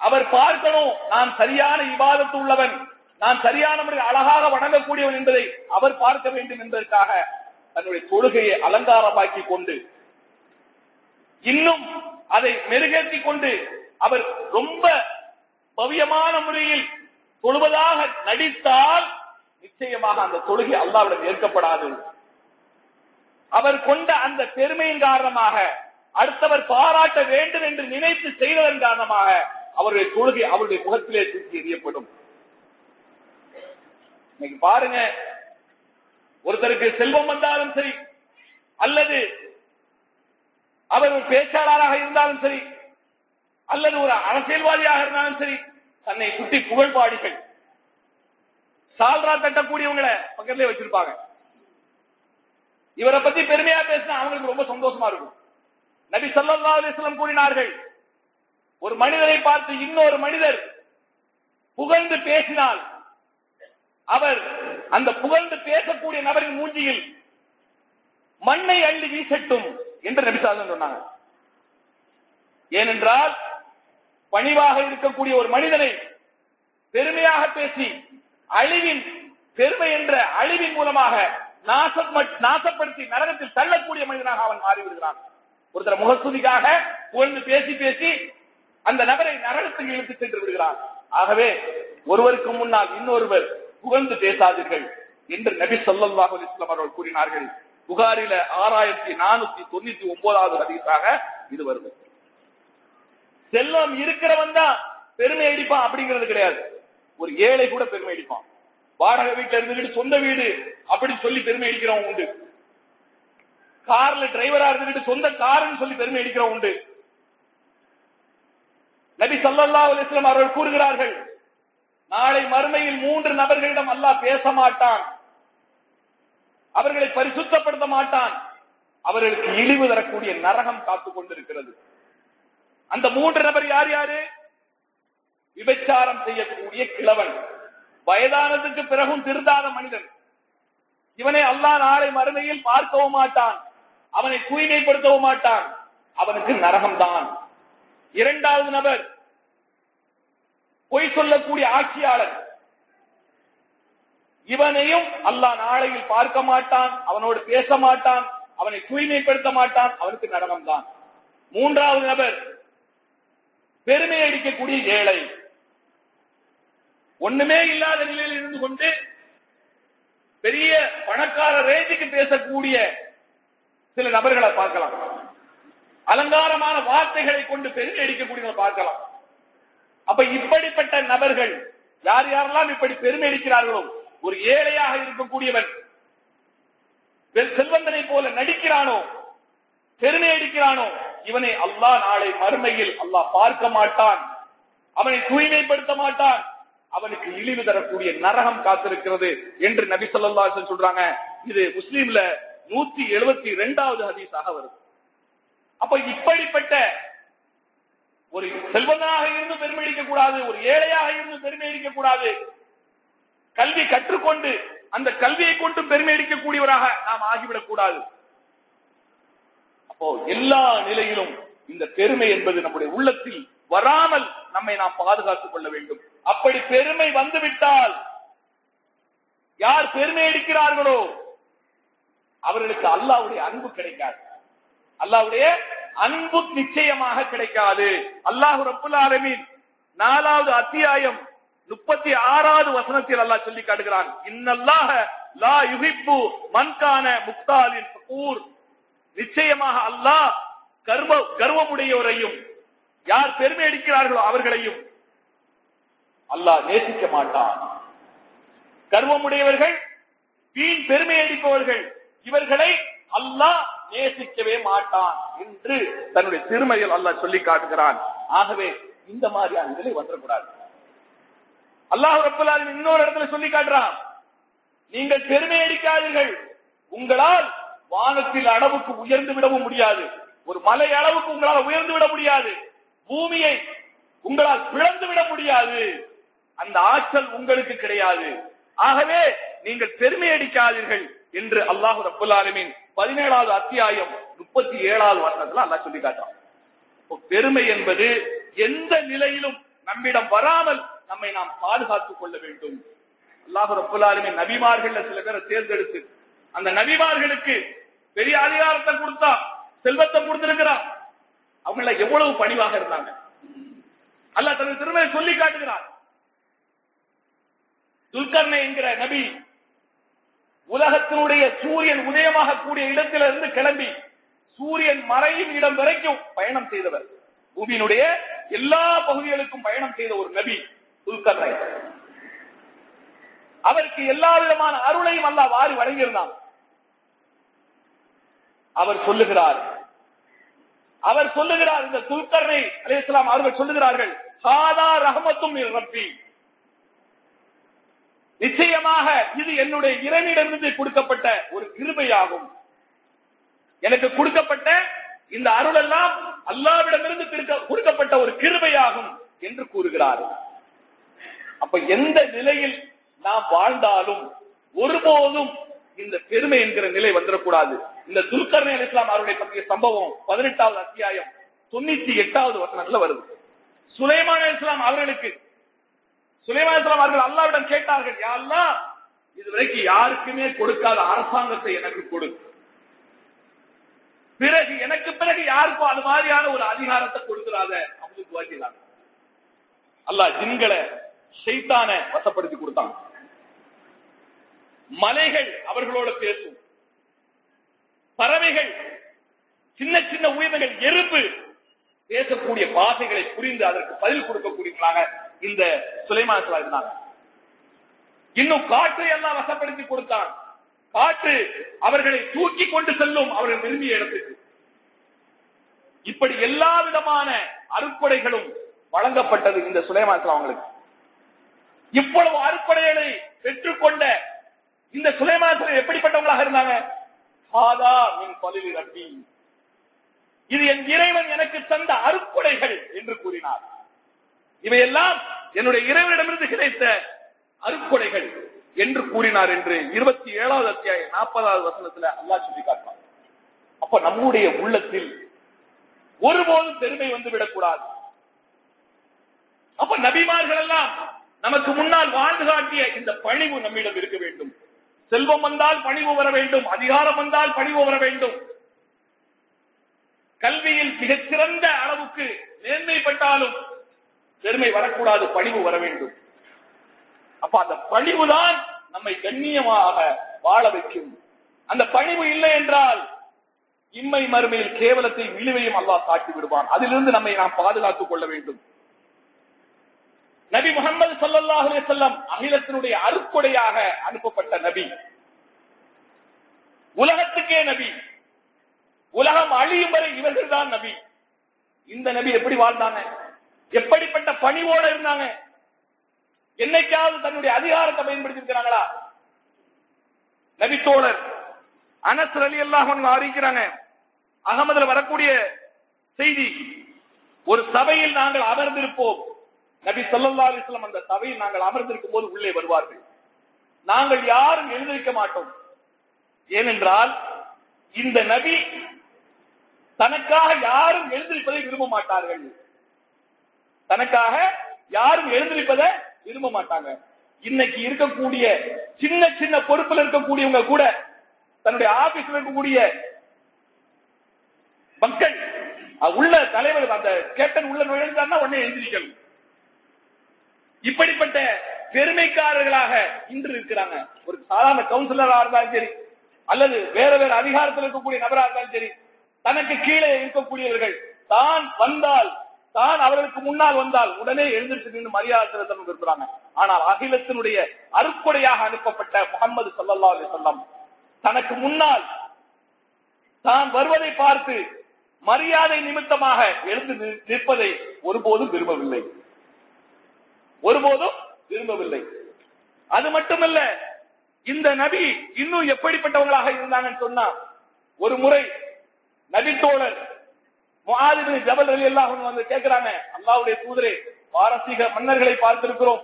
அவர் பார்க்கணும் நான் சரியான இவாதத்து உள்ளவன் நான் சரியான முறையில் அழகாக வணங்கக்கூடியவன் என்பதை அவர் பார்க்க வேண்டும் என்பதற்காக தன்னுடைய தொழுகையை அலங்காரமாக்கி கொண்டு இன்னும் அதை மெருகேற்றிக் கொண்டு அவர் ரொம்ப பவியமான முறையில் தொழுவதாக நடித்தால் நிச்சயமாக அந்த தொழுகை அல்லாவிடம் ஏற்கப்படாது. அவர் கொண்ட அந்த பெருமையின் காரணமாக அடுத்தவர் பாராட்ட வேண்டும் என்று நினைத்து செய்ததன் காரணமாக அவருடைய தொழுகை அவருடைய முகத்திலே தூக்கி எறியப்படும். இன்னைக்கு பாருங்க ஒருத்தருக்கு செல்வம் வந்தாலும் சரி அல்லது அவர் ஒரு பேச்சாளராக இருந்தாலும் சரி அல்லது ஒரு அரசியல்வாதியாக இருந்தாலும் சரி தன்னை சுட்டி புகழ்பாடிகள் சால்ரா தட்டக்கூடியவங்களை பக்கத்திலே வச்சிருப்பாங்க. இவரை பத்தி பெருமையா பேசினா அவங்களுக்கு ரொம்ப சந்தோஷமா இருக்கும். நபி சல்லா அலிஸ்லம் கூறினார்கள் ஒரு மனிதரை பார்த்து இன்னொரு மனிதர் புகழ்ந்து பேசினால் அவர் அந்த புகழ்ந்து பேசக்கூடிய நபரின் மூஞ்சியில் மண்ணை அள்ளி வீசட்டும் என்று நபிசாதன் சொன்னாங்க. ஏனென்றால் பணிவாக இருக்கக்கூடிய ஒரு மனிதனை பெருமையாக பேசி அழிவின் பெருமை என்ற அழிவின் மூலமாக நாசம் நாசப்படுத்தி நரகத்தில் தள்ளக்கூடிய மனிதனாக அவன் மாறிவிடுகிறான். ஒருத்தர் முகஸ்துதிக்காக புகழ்ந்து பேசி பேசி அந்த நபரை நரகத்தில் இழுத்து சென்று விடுகிறான். ஆகவே ஒருவருக்கு முன்னால் இன்னொருவர் புகழ்ந்து பேசாதீர்கள் என்று நபி சொல்லாஹு அலிஸ்லாம் அவர்கள் கூறினார்கள். புகாரில ஆறாயிரத்தி நானூத்தி தொண்ணூத்தி ஒன்பதாவது அதிகமாக இது வருது. செல்லம் இருக்கிறவன் தான் பெருமை அடிப்பான் அப்படிங்கிறது கிடையாது. ஒரு ஏழை கூட பெருமை அடிப்பான். வாடகை வீட்டுல இருந்துகிட்டு சொந்த வீடு அப்படி சொல்லி பெருமை அடிக்கிறவன் உண்டு. கார்ல டிரைவரா இருந்துகிட்டு சொந்த காருன்னு சொல்லி பெருமை அடிக்கிறவன் உண்டு. நபி சல்லா அலிஸ்லாம் அவர்கள் கூறுகிறார்கள் நாளை மறுமையில் மூன்று நபர்களிடம் அல்லாஹ் பேச மாட்டான். அவர்களை பரிசுத்தப்படுத்த மாட்டான். அவர்களுக்கு இழிவு தரக்கூடிய நரகம் காத்துக் கொண்டிருக்கிறது. அந்த மூன்று நபர் யார் யாரு? விபச்சாரம் செய்யக்கூடிய கிழவன். வயதானதுக்கு பிறகும் திருந்தாத மனிதன். இவனை அல்லாஹ் நாளை மறுமையில் பார்க்கவும் மாட்டான். அவனை தூய்மைப்படுத்தவும் மாட்டான். அவனுக்கு நரகம் தான் இரண்டாவது நபர் பொய் சொல்லக்கூடிய ஆட்சியாளர். இவனையும் அல்லாஹ் நாளையில் பார்க்க மாட்டான் அவனோடு பேச மாட்டான் அவனை தூய்மைப்படுத்த மாட்டான் அவனுக்கு நரகம் தான் மூன்றாவது நபர் பெருமை அடிக்கக்கூடிய ஏழை. ஒண்ணுமே இல்லாத நிலையில் இருந்து கொண்டு பெரிய பணக்கார ரேஞ்சுக்கு பேசக்கூடிய சில நபர்களை பார்க்கலாம். அலங்காரமான வார்த்தைகளை கொண்டு பெருமை அடிக்கக்கூடியவங்களை பார்க்கலாம். அப்ப இப்படிப்பட்ட நபர்கள் யார் யாரெல்லாம் இப்படி பெருமை அடிக்கிறார்களோ ஒரு ஏழையாக இருக்கக்கூடியவன் செல்வந்தனை போல நடிக்கிறானோ பெருமை அடிக்கிறானோ இவனை அல்லாஹ் நாளை மறுமையில் அல்லாஹ் பார்க்க மாட்டான். அவனை தூய்மைப்படுத்த மாட்டான். அவனுக்கு இழிவு தரக்கூடிய நரகம் காத்திருக்கிறது என்று நபி சொல்லா சொல்றாங்க. இது முஸ்லீம்ல நூத்தி எழுபத்தி இரண்டாவது ஹதீஸாக வருது. அப்ப இப்படிப்பட்ட ஒரு செல்வனாக இருந்து பெருமை அடிக்க கூடாது ஒரு ஏழையாக இருந்து பெருமை அடிக்க கூடாது கல்வி கற்றுக்கொண்டு அந்த கல்வியை கொண்டு பெருமை அடிக்கக்கூடியவராக நாம் ஆகிவிடக் கூடாது அப்போ எல்லா நிலையிலும் இந்த பெருமை என்பது நம்முடைய உள்ளத்தில் வராமல் நம்மை நாம் பாதுகாத்துக் கொள்ள வேண்டும். அப்படி பெருமை வந்துவிட்டால் யார் பெருமை அடிக்கிறார்களோ அவர்களுக்கு அல்லாவுடைய அன்பு கிடைக்காது. அல்லாவுடைய அன்பு நிச்சயமாக கிடைக்காது. அல்லாஹு ரப்புல் ஆலமின் நாலாவது அத்தியாயம் முப்பத்தி ஆறாவது வசனத்தில் அல்லாஹ் சொல்லி காட்டுகிறான். இன்னல்லாக லா யுகிப்பு மன்கான முக்தாலின் ஊர் நிச்சயமாக அல்லாஹ் கர்வ கர்வமுடையோரையும் யார் பெருமை அடிக்கிறார்களோ அவர்களையும் அல்லாஹ் நேசிக்க மாட்டான். கர்வமுடையவர்கள் வீண் பெருமை அடிப்பவர்கள் இவர்களை அல்லாஹ் நேசிக்கவே மாட்டான். என்று தன்னுடைய திருமையில் அல்லாஹ் சொல்லி காட்டுகிறான். ஆகவே இந்த மாதிரியான நிலை வந்துடக்கூடாது. அல்லாஹ் ரப்பல் இன்னொரு இடத்துல சொல்லி காட்டுறான். நீங்கள் பெருமை அடிக்காதீர்கள். உங்களால் வானத்தில் அளவுக்கு உயர்ந்து விடவும் முடியாது. ஒரு மலை அளவுக்கு உங்களால் உயர்ந்து விட முடியாது. பூமியை உங்களால் பிளந்து விட முடியாது. அந்த ஆற்றல் உங்களுக்கு கிடையாது. ஆகவே நீங்கள் பெருமை அடிக்காதீர்கள் என்று அல்லாஹு ரப்புல் பதினேழாவது அத்தியாயம் முப்பத்தி ஏழாவது வசனத்துல அல்லாஹ் சொல்லி காட்டுறான். பெருமை என்பது எந்த நிலையிலும் நம்மிடம் வராமல் நம்மை நாம் பாதுகாத்துக் கொள்ள வேண்டும். அல்லாஹு ரப்புல் நபிமார்கள் நபிமார்கள்ல சில பேரை தேர்ந்தெடுத்து அந்த நபிமார்களுக்கு பெரிய அதிகாரத்தை கொடுத்தா செல்வத்தை கொடுத்திருக்கிறான் அவங்கள எவ்வளவு பணிவாக இருந்தாங்க? அல்லாஹ் தனது திருமையை சொல்லி காட்டுகிறார். துல்கர்ணை என்கிற நபி உலகத்தினுடைய சூரியன் உதயமாக கூடிய இடத்திலிருந்து கிளம்பி சூரியன் மறையும் இடம் வரைக்கும் பயணம் செய்தவர். பூமியினுடைய எல்லா பகுதிகளுக்கும் பயணம் செய்த ஒரு நபி துல்கர்ணை அவருக்கு எல்லா விதமான அருளையும் அல்ல வாரி வழங்கியிருந்தார் அவர் சொல்லுகிறார் அவர் சொல்லுகிறார் இந்த துல்கர்ரை அலைஹிஸ்ஸலாம் அவர்கள் சொல்லுகிறார்கள் சாதா ரஹமத்தும் ரப்பி. நிச்சயமாக இது என்னுடைய இறைவனிடமிருந்து கொடுக்கப்பட்ட ஒரு கிருபையாகும். எனக்கு கொடுக்கப்பட்ட இந்த அருள் எல்லாம் அல்லாவிடமிருந்து கொடுக்கப்பட்ட ஒரு கிருபையாகும் என்று கூறுகிறார். அப்ப எந்த நிலையில் நாம் வாழ்ந்தாலும் ஒருபோதும் இந்த பெருமை என்கிற நிலை வந்துடக்கூடாது. இந்த துல்கர்ணி அலி இஸ்லாம் அவர்களை பற்றிய சம்பவம் பதினெட்டாவது அத்தியாயம் தொண்ணூத்தி எட்டாவது வசனத்துல வருது. சுலைமான் இஸ்லாம் அவர்களுக்கு சுலைமான் இஸ்லாம் அவர்கள் அல்லாவிடம் கேட்டார்கள் யா அல்லாஹ் இதுவரைக்கும் யாருக்குமே கொடுக்காத அரசாங்கத்தை எனக்கு கொடு. பிறகு எனக்கு பிறகு யாருக்கும் அது மாதிரியான ஒரு அதிகாரத்தை கொடுக்கிறாத அப்படின்னு வாங்கினாங்க அல்லாஹ் ஜின்களை செய்தான வசப்படுத்தி கொடுத்தான். மலைகள் அவர்களோட பேசும். பறவைகள் சின்ன சின்ன உயிரினங்கள் எறும்பு பேசக்கூடிய பாசைகளை புரிந்து அதற்கு பதில் கொடுக்கக்கூடியவங்களாக இந்த சுலைமான் இருந்தாங்க. இன்னும் காற்றை எல்லாம் வசப்படுத்தி கொடுத்தான். காற்று அவர்களை தூக்கி கொண்டு செல்லும் அவர்கள் விரும்பிய இடத்துக்கு. இப்படி எல்லா விதமான அறுப்படைகளும் வழங்கப்பட்டது இந்த சுலைமான் அவங்களுக்கு. இவ்வளவு அறுப்படைகளை பெற்றுக்கொண்ட இந்த சுலைமான் எப்படிப்பட்டவங்களாக இருந்தாங்க? ஹாதா மின் பலிலி ரப்பி. இது என் இறைவன் எனக்கு தந்த அறுப்படைகள் என்று கூறினார். இவையெல்லாம் என்னுடைய இறைவனிடமிருந்து கிடைத்த அறுப்படைகள். என்று கூறினார் என்று இருபத்தி ஏழாவது அத்தியாயம் நாற்பதாவது வசனத்துல அல்லாஹ் சொல்லி காட்டுவார் அப்ப நம்முடைய உள்ளத்தில் ஒருபோதும் பெருமை வந்து விடக்கூடாது அப்ப நபிமார்கள் எல்லாம் நமக்கு முன்னால் வாழ்ந்து காட்டிய இந்த பணிவு நம்மிடம் இருக்க வேண்டும். செல்வம் வந்தால் பணிவு வர வேண்டும் அதிகாரம் வந்தால் பணிவு வர வேண்டும். கல்வியில் மிகச்சிறந்த அளவுக்கு மேன்மைப்பட்டாலும் பெருமை வரக்கூடாது பணிவு வர வேண்டும். அப்ப அந்த பணிவுதான் நம்மை கண்ணியமாக வாழ வைக்கும். அந்த பணிவு இல்லை என்றால் இம்மை மறுமையில் கேவலத்தை இழிவையும் அல்லாஹ் காட்டி விடுவான். அதிலிருந்து நம்மை நாம் பாதுகாத்துக் கொள்ள வேண்டும். நபி முகமது ஸல்லல்லாஹு செல்லம் அகிலத்தினுடைய அருக்குடையாக அனுப்பப்பட்ட நபி. உலகத்துக்கே நபி. உலகம் அழியும் வரை இவர்கள் தான் நபி. இந்த நபி எப்படி வாழ்ந்தாங்க? எப்படிப்பட்ட பணிவோட இருந்தாங்க? என்னைக்காவது தன்னுடைய அதிகாரத்தை பயன்படுத்தி இருக்கிறாங்களா நபி அனஸ் அலி அல்லாஹ் அறிவிக்கிறாங்க. அகமதுல வரக்கூடிய செய்தி ஒரு சபையில் நாங்கள் அமர்ந்திருப்போம். நபி சொல்லா அலிஸ்லாம் அந்த சபையில் நாங்கள் அமர்ந்திருக்கும் போது உள்ளே வருவார்கள். நாங்கள் யாரும் எழுந்திருக்க மாட்டோம். ஏனென்றால் இந்த நபி தனக்காக யாரும் எழுந்திருப்பதை விரும்ப மாட்டார்கள். தனக்காக யாரும் எழுந்திருப்பதை விரும்ப மாட்டாங்க. இன்னைக்கு இருக்கக்கூடிய சின்ன சின்ன பொறுப்புல இருக்கக்கூடியவங்க கூட தன்னுடைய ஆபீஸ்ல இருக்கக்கூடிய மக்கள் உள்ள தலைவர் அந்த கேப்டன் உள்ள நுழைந்தார்னா உடனே எழுந்திருக்கணும். இப்படிப்பட்ட பெருமைக்காரர்களாக இன்று இருக்கிறாங்க. ஒரு சாதாரண கவுன்சிலரா இருந்தாலும் சரி அல்லது வேற வேற அதிகாரத்தில் இருக்கக்கூடிய நபரா இருந்தாலும் சரி தனக்கு கீழே இருக்கக்கூடியவர்கள் தான் வந்தால் தான் அவர்களுக்கு முன்னால் வந்தால் உடனே எழுந்திருக்கு நின்று மரியாதை செலுத்தணும் விரும்புறாங்க. ஆனால் அகிலத்தினுடைய அருப்படையாக அனுப்பப்பட்ட முகமது சல்லா அலி சொல்லம் தனக்கு முன்னால் தான் வருவதை பார்த்து மரியாதை நிமித்தமாக எழுந்து நிற்பதை ஒருபோதும் விரும்பவில்லை. ஒருபோதும் விரும்பவில்லை. அது மட்டுமல்ல இந்த நபி இன்னும் எப்படிப்பட்டவங்களாக இருந்தாங்கன்னு சொன்னா ஒரு முறை நபி முகாதிபதி ஜபல் அலி அல்லாஹ் வந்து கேட்கிறாங்க அல்லாவுடைய தூதரே பாரசீக மன்னர்களை பார்த்திருக்கிறோம்.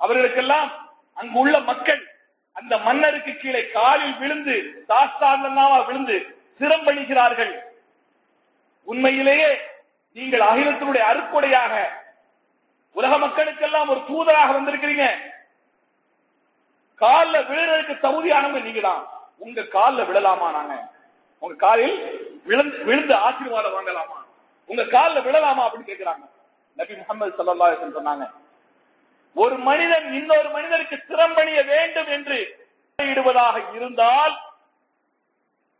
அவர்களுக்கெல்லாம் அங்கு உள்ள மக்கள் அந்த மன்னருக்கு கீழே காலில் விழுந்து சாஸ்தாந்தனாவா விழுந்து சிரம்பணிகிறார்கள். உண்மையிலேயே நீங்கள் அகிலத்தினுடைய அருக்கொடையாக உலக மக்களுக்கெல்லாம் ஒரு தூதராக வந்திருக்கிறீங்க. கால்ல விழுறதுக்கு தகுதியானவங்க நீங்க தான் உங்க கால்ல விழலாமா நாங்க? உங்க காலில் விழுந்து விழுந்து ஆசீர்வாதம் வாங்கலாமா? உங்க கால்ல விழலாமா அப்படின்னு கேட்கிறாங்க நபி முகமது ஸல்லல்லாஹு சொன்னாங்க. ஒரு மனிதன் இன்னொரு மனிதனுக்கு திறம்பணிய வேண்டும் என்று இடுவதாக இருந்தால்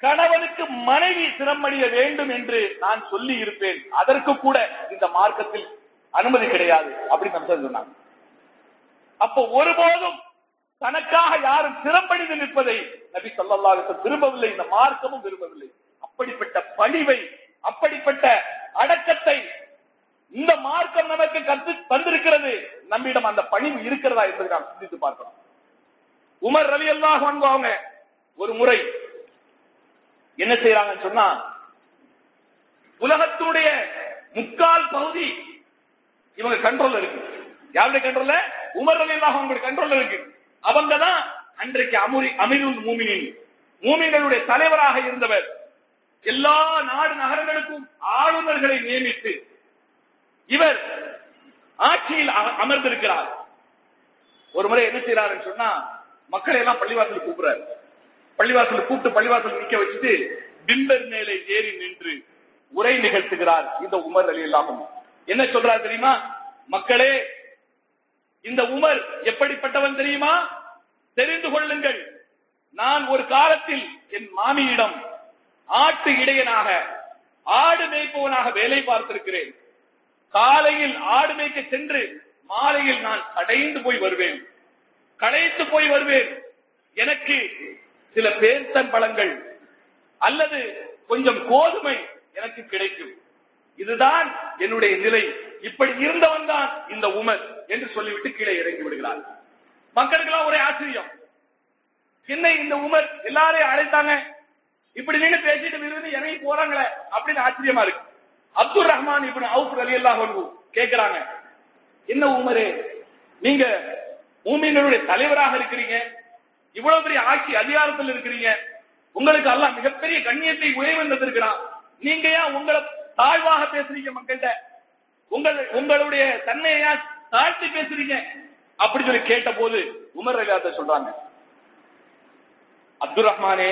கணவனுக்கு மனைவி திறம்பணிய வேண்டும் என்று நான் சொல்லி இருப்பேன். அதற்கு கூட இந்த மார்க்கத்தில் அனுமதி கிடையாது அப்படின்னு சொன்னாங்க. அப்போ ஒருபோதும் தனக்காக யாரும் திறம்பணிந்து நிற்பதை நபி ஸல்லல்லாஹு விரும்பவில்லை. இந்த மார்க்கமும் விரும்பவில்லை. அப்படிப்பட்ட பணிவை அப்படிப்பட்ட அடக்கத்தை இந்த மார்க்கம் நமக்கு கற்று தந்திருக்கிறது. நம்மிடம் அந்த பணிவு இருக்கிறதா என்பதை நாம் சிந்தித்து பார்க்கிறோம் உமர் ரவி எல்லாம் அவங்க ஒரு முறை என்ன செய்யறாங்கன்னு சொன்னா உலகத்துடைய முக்கால் பகுதி இவங்க கண்ட்ரோல் இருக்கு. யாருடைய கண்ட்ரோல்ல உமர் ரவி எல்லாம் அவங்களுடைய கண்ட்ரோல் இருக்கு. அவங்க தான் அன்றைக்கு அமுரி அமீருல் மூமினின் மூமின்களுடைய தலைவராக இருந்தவர். எல்லா நாடு நகரங்களுக்கும் ஆளுநர்களை நியமித்து இவர் ஆட்சியில் அமர்ந்திருக்கிறார். ஒரு முறை என்ன செய்யறாருன்னு சொன்னா மக்களை எல்லாம் பள்ளிவாசல் கூப்பிடுறாரு. பள்ளிவாசல் கூப்பிட்டு பள்ளிவாசல் நிக்க வச்சுட்டு பிம்பர் மேலே ஏறி நின்று உரை நிகழ்த்துகிறார் இந்த உமர் அலி இல்லாமல் என்ன சொல்றாரு தெரியுமா? மக்களே இந்த உமர் எப்படிப்பட்டவன் தெரியுமா? தெரிந்து கொள்ளுங்கள். நான் ஒரு காலத்தில் என் மாமியிடம் ஆட்டு இடையனாக ஆடு மேய்ப்பவனாக வேலை பார்த்திருக்கிறேன். காலையில் ஆடு மேய்க்க சென்று மாலையில் நான் கடைந்து போய் வருவேன். களைத்து போய் வருவேன். எனக்கு சில பேர்த்தன் பழங்கள் அல்லது கொஞ்சம் கோதுமை எனக்கு கிடைக்கும். இதுதான் என்னுடைய நிலை. இப்படி இருந்தவன் தான் இந்த உமர் என்று சொல்லிவிட்டு கீழே இறங்கி விடுகிறார். மக்களுக்கெல்லாம் ஒரே ஆச்சரியம். என்ன இந்த உமர் எல்லாரையும் அழைத்தாங்க? இப்படி நின்று பேசிட்டு விருது இறங்கி போறாங்களே அப்படின்னு ஆச்சரியமா இருக்கு. அப்துல் ரஹ்மான் இப்படி அவுப் அலி அல்லாஹ் கேக்குறாங்க. என்ன உமரே நீங்க மூமின்களுடைய தலைவராக இருக்கிறீங்க இவ்வளவு பெரிய ஆட்சி அதிகாரத்தில் இருக்கிறீங்க உங்களுக்கு அல்ல மிகப்பெரிய கண்ணியத்தை உயர்வு தந்திருக்கிறான். நீங்க ஏன் உங்களை தாழ்வாக பேசுறீங்க மக்கள்கிட்ட? உங்கள் உங்களுடைய தன்மையா தாழ்த்தி பேசுறீங்க? அப்படி சொல்லி கேட்ட போது உமர் ரவியாத்த சொல்றாங்க. அப்துல் ரஹ்மானே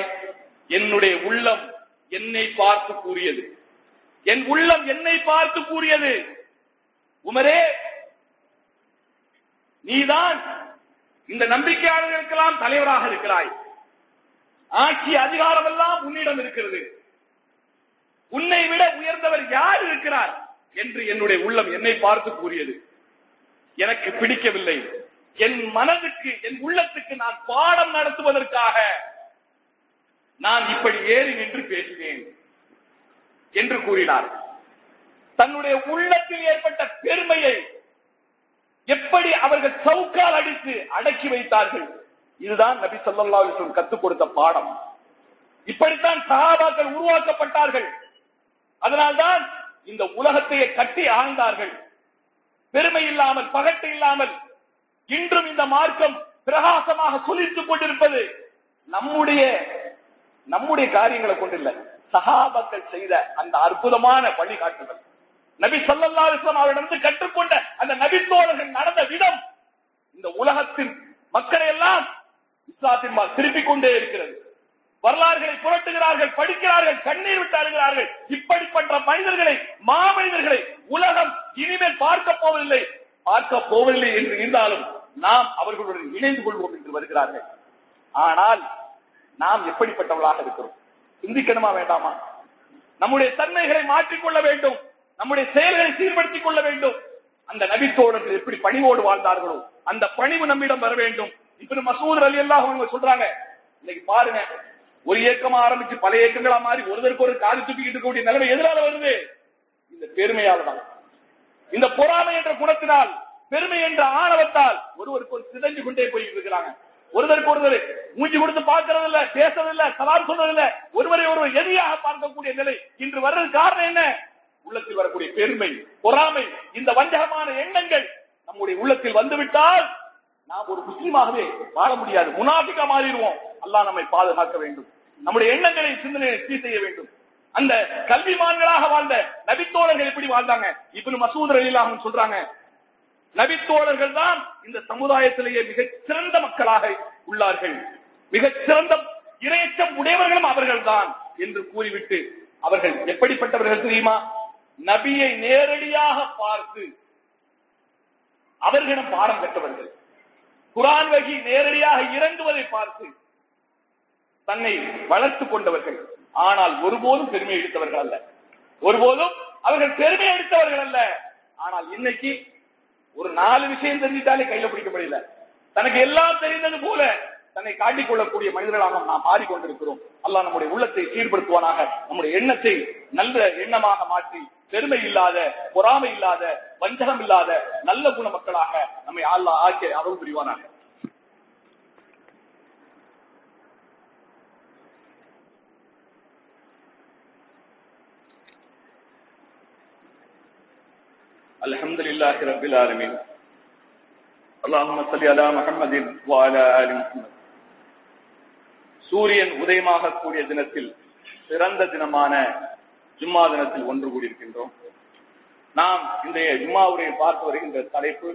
என்னுடைய உள்ளம் என்னை பார்த்து கூறியது. என் உள்ளம் என்னை பார்த்து கூறியது. உமரே நீதான் இந்த நம்பிக்கையாளர்களுக்கெல்லாம் தலைவராக இருக்கிறாய். ஆட்சி அதிகாரம் எல்லாம் உன்னிடம் இருக்கிறது. உன்னை விட உயர்ந்தவர் யார் இருக்கிறார் என்று என்னுடைய உள்ளம் என்னை பார்த்து கூறியது. எனக்கு பிடிக்கவில்லை. என் மனதுக்கு என் உள்ளத்துக்கு நான் பாடம் நடத்துவதற்காக நான் இப்படி ஏறி நின்று பேசினேன் என்று கூறினார். தன்னுடைய உள்ளத்தில் ஏற்பட்ட பெருமையை எப்படி அவர்கள் சவுக்கால் அடித்து அடக்கி வைத்தார்கள். இதுதான் நபி ஸல்லல்லாஹு கத்துக் கொடுத்த பாடம். இப்படித்தான் சகாபாக்கள் உருவாக்கப்பட்டார்கள். அதனால்தான் இந்த உலகத்தையே கட்டி ஆழ்ந்தார்கள். பெருமை இல்லாமல் பகட்டு இல்லாமல் இன்றும் இந்த மார்க்கம் பிரகாசமாக சுழித்துக் கொண்டிருப்பது நம்முடைய நம்முடைய காரியங்களை கொண்டில்ல சகாபாக்கள் செய்த அந்த அற்புதமான வழிகாட்டுதல். நபி ஸல்லல்லாஹு இஸ்லாம் அவரிடமிருந்து கற்றுக்கொண்ட அந்த நபித்தோழர்கள் நடந்த விதம் இந்த உலகத்தின் மக்களை எல்லாம் இஸ்லாத்தின் பால் திருப்பிக் கொண்டே இருக்கிறது. வரலாறுகளை புரட்டுகிறார்கள் படிக்கிறார்கள் கண்ணீர் விட்டு அழுகிறார்கள் இப்படிப்பட்ட மனிதர்களை மாமனிதர்களை உலகம் இனிமேல் பார்க்க போவதில்லை. பார்க்க போவதில்லை என்று இருந்தாலும் நாம் அவர்களுடன் இணைந்து கொள்வோம் என்று வருகிறார்கள். ஆனால் நாம் எப்படிப்பட்டவர்களாக இருக்கிறோம்? சிந்திக்கணுமா வேண்டாமா? நம்முடைய தன்மைகளை மாற்றிக்கொள்ள வேண்டும். நம்முடைய செயல்களை சீர்படுத்திக் கொள்ள வேண்டும். அந்த நபித்தோழர்கள் எப்படி பணிவோடு வாழ்ந்தார்களோ அந்த பணிவு நம்மிடம் வர வேண்டும். இப்ப மசூத் அலி அல்லாஹ் அவங்க சொல்றாங்க இன்னைக்கு பாருங்க ஒரு இயக்கமா ஆரம்பிச்சு பல இயக்கங்களா மாறி ஒருவருக்கு ஒரு காது தூக்கிட்டு இருக்கக்கூடிய நிலைமை எதிரால வருது? இந்த பெருமையால தான் இந்த பொறாமை என்ற குணத்தினால் பெருமை என்ற ஆணவத்தால் ஒருவருக்கு ஒரு சிதைஞ்சு கொண்டே போய் இருக்கிறாங்க. ஒருவருக்கு ஒருவர் மூஞ்சி கொடுத்து பார்க்கறது இல்ல பேசுறது இல்ல சவால் சொல்றதில்லை. ஒருவரை ஒருவர் எதிரியாக பார்க்கக்கூடிய நிலை இன்று வர்றது காரணம் என்ன? உள்ளத்தில் வரக்கூடிய பெருமை பொறாமை இந்த வஞ்சகமான எண்ணங்கள் நம்முடைய உள்ளத்தில் வந்துவிட்டால் நாம் ஒரு முஸ்லீமாகவே வாழ முடியாது. முனாபிக்கா மாறிடுவோம். அல்லாஹ் நம்மை பாதுகாக்க வேண்டும். நம்முடைய எண்ணங்களை சிந்தனையை சீர் செய்ய வேண்டும். அந்த கல்விமான்களாக வாழ்ந்த நபித்தோழர்கள் எப்படி வாழ்ந்தாங்க. இப்னு மசூத் ரலீலாகவும் சொல்றாங்க நபித்தோழர்கள் தான் இந்த சமுதாயத்திலேயே மிகச் சிறந்த மக்களாக உள்ளார்கள். மிகச் சிறந்த இரையச்சம் உடையவர்களும் அவர்கள் தான் என்று கூறிவிட்டு அவர்கள் எப்படிப்பட்டவர்கள் தெரியுமா? நபியை நேரடியாக பார்த்து அவர்களிடம் பாடம் பெற்றவர்கள் குரான் வகி நேரடியாக இறங்குவதை பார்த்து தன்னை வளர்த்துக் கொண்டவர்கள். ஆனால் ஒருபோதும் பெருமை எடுத்தவர்கள் அல்ல. ஒருபோதும் அவர்கள் பெருமை எடுத்தவர்கள் அல்ல. ஆனால் இன்னைக்கு ஒரு நாலு விஷயம் தெரிஞ்சிட்டாலே கையில பிடிக்க முடியல. தனக்கு எல்லாம் தெரிந்தது போல தன்னை காட்டிக் கொள்ளக்கூடிய மனிதர்களாக நாம் மாறிக்கொண்டிருக்கிறோம். அல்லாஹ் நம்முடைய உள்ளத்தை சீர்படுத்துவானாக. நம்முடைய எண்ணத்தை நல்ல எண்ணமாக மாற்றி பெருமை இல்லாத பொறாமை இல்லாத வஞ்சகம் இல்லாத நல்ல குண மக்களாக நம்மை அல்லா ஆக்கிய அருள் புரிவானாக. لله رب العالمين اللهم صل على محمد وعلى آل محمد சூரியன் உதயமாக கூடிய தினத்தில் சிறந்த தினமான ஜும்மா தினத்தில் ஒன்று கூடியிருக்கின்றோம் நாம் இன்றைய ஜும்மா உரையை பார்த்து வருகின்ற தலைப்பு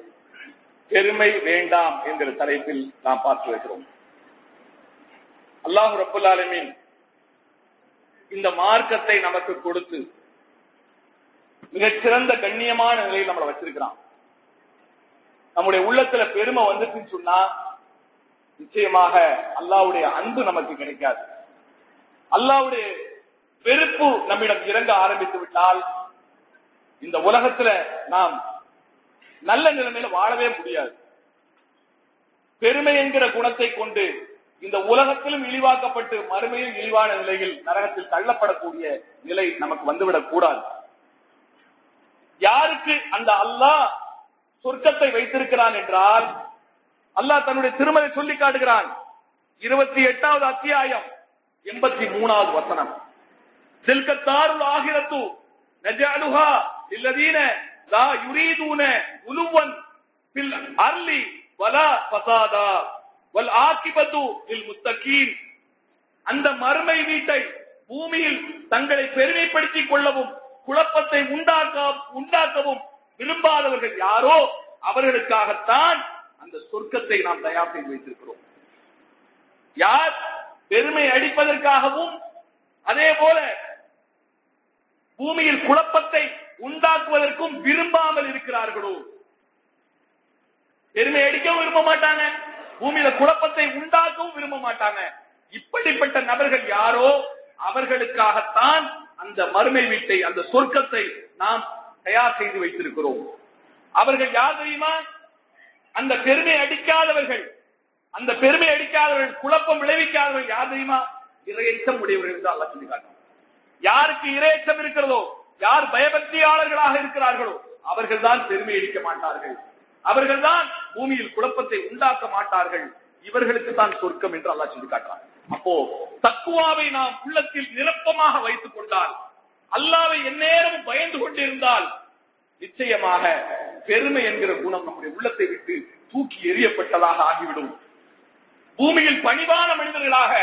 பெருமை வேண்டாம் என்கிற தலைப்பில் நாம் பார்த்து வருகிறோம் அல்லாஹு ரப்புல் ஆலமீன் இந்த மார்க்கத்தை நமக்கு கொடுத்து மிகச்சிறந்த கண்ணியமான நிலையில் நம்மளை வச்சிருக்கிறான். நம்முடைய உள்ளத்துல பெருமை வந்துச்சுன்னு சொன்னா நிச்சயமாக அல்லாவுடைய அன்பு நமக்கு கிடைக்காது. அல்லாவுடைய வெறுப்பு நம்மிடம் இறங்க ஆரம்பித்து விட்டால் இந்த உலகத்துல நாம் நல்ல நிலைமையில வாழவே முடியாது. பெருமை என்கிற குணத்தை கொண்டு இந்த உலகத்திலும் இழிவாக்கப்பட்டு மறுமையில் இழிவான நிலையில் நரகத்தில் தள்ளப்படக்கூடிய நிலை நமக்கு வந்துவிடக் கூடாது. யாருக்கு அந்த அல்லாஹ் சொர்க்கத்தை வைத்திருக்கிறான் என்றால் அல்லாஹ் தன்னுடைய திருமலை சொல்லி காட்டுகிறான். இருபத்தி எட்டாவது அத்தியாயம் எண்பத்தி மூணாவது வசனம். தில்கத்தாருள் ஆகிரத்து நஜாலுஹா இல்லதீன லா யுரீதூன உலுவன் பில் அர்லி வலா பசாதா வல் ஆக்கிபத்து இல் முத்தகீன். அந்த மறுமை வீட்டை பூமியில் தங்களை பெருமைப்படுத்திக் கொள்ளவும் குழப்பத்தை உண்டாக்க உண்டாக்கவும் விரும்பாதவர்கள் யாரோ அவர்களுக்காகத்தான் அந்த சொர்க்கத்தை நாம் தயார் செய்து வைத்திருக்கிறோம். யார் பெருமை அடிப்பதற்காகவும் அதே போல பூமியில் குழப்பத்தை உண்டாக்குவதற்கும் விரும்பாமல் இருக்கிறார்களோ? பெருமை அடிக்கவும் விரும்ப மாட்டாங்க பூமியில குழப்பத்தை உண்டாக்கவும் விரும்ப மாட்டாங்க. இப்படிப்பட்ட நபர்கள் யாரோ? அவர்களுக்காகத்தான் அந்த மறுமை வீட்டை அந்த சொர்க்கத்தை நாம் தயார் செய்து வைத்திருக்கிறோம். அவர்கள் யார் தெரியுமா? அந்த பெருமை அடிக்காதவர்கள். அந்த பெருமை அடிக்காதவர்கள் குழப்பம் விளைவிக்காதவர்கள் யார் தெரியுமா? இரையச்சம் உடையவர்கள் என்று அல்ல சொல்லி காட்டும் யாருக்கு இரையச்சம் இருக்கிறதோ யார் பயபக்தியாளர்களாக இருக்கிறார்களோ அவர்கள் தான் பெருமை அடிக்க மாட்டார்கள். அவர்கள் தான் பூமியில் குழப்பத்தை உண்டாக்க மாட்டார்கள். இவர்களுக்கு தான் சொர்க்கம் என்று அல்லா சொல்லி காட்டுறாங்க அப்போ தக்குவாவை நாம் உள்ளத்தில் நிரப்பமாக வைத்துக் கொண்டால் அல்லாவை எந்நேரமும் பயந்து கொண்டிருந்தால் நிச்சயமாக பெருமை என்கிற குணம் நம்முடைய உள்ளத்தை விட்டு தூக்கி எறியப்பட்டதாக ஆகிவிடும். பூமியில் பணிவான மனிதர்களாக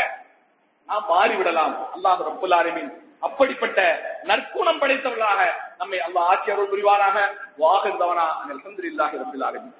நாம் மாறிவிடலாம். அல்லாஹ் ரப்புல்லாரின் அப்படிப்பட்ட நற்குணம் படைத்தவர்களாக நம்மை அல்லாஹ் ஆட்சி அருள் புரிவாராக வாகிருந்தவனா அல்ஹம்துலில்லாஹி ரப்பில் ஆலமீன்.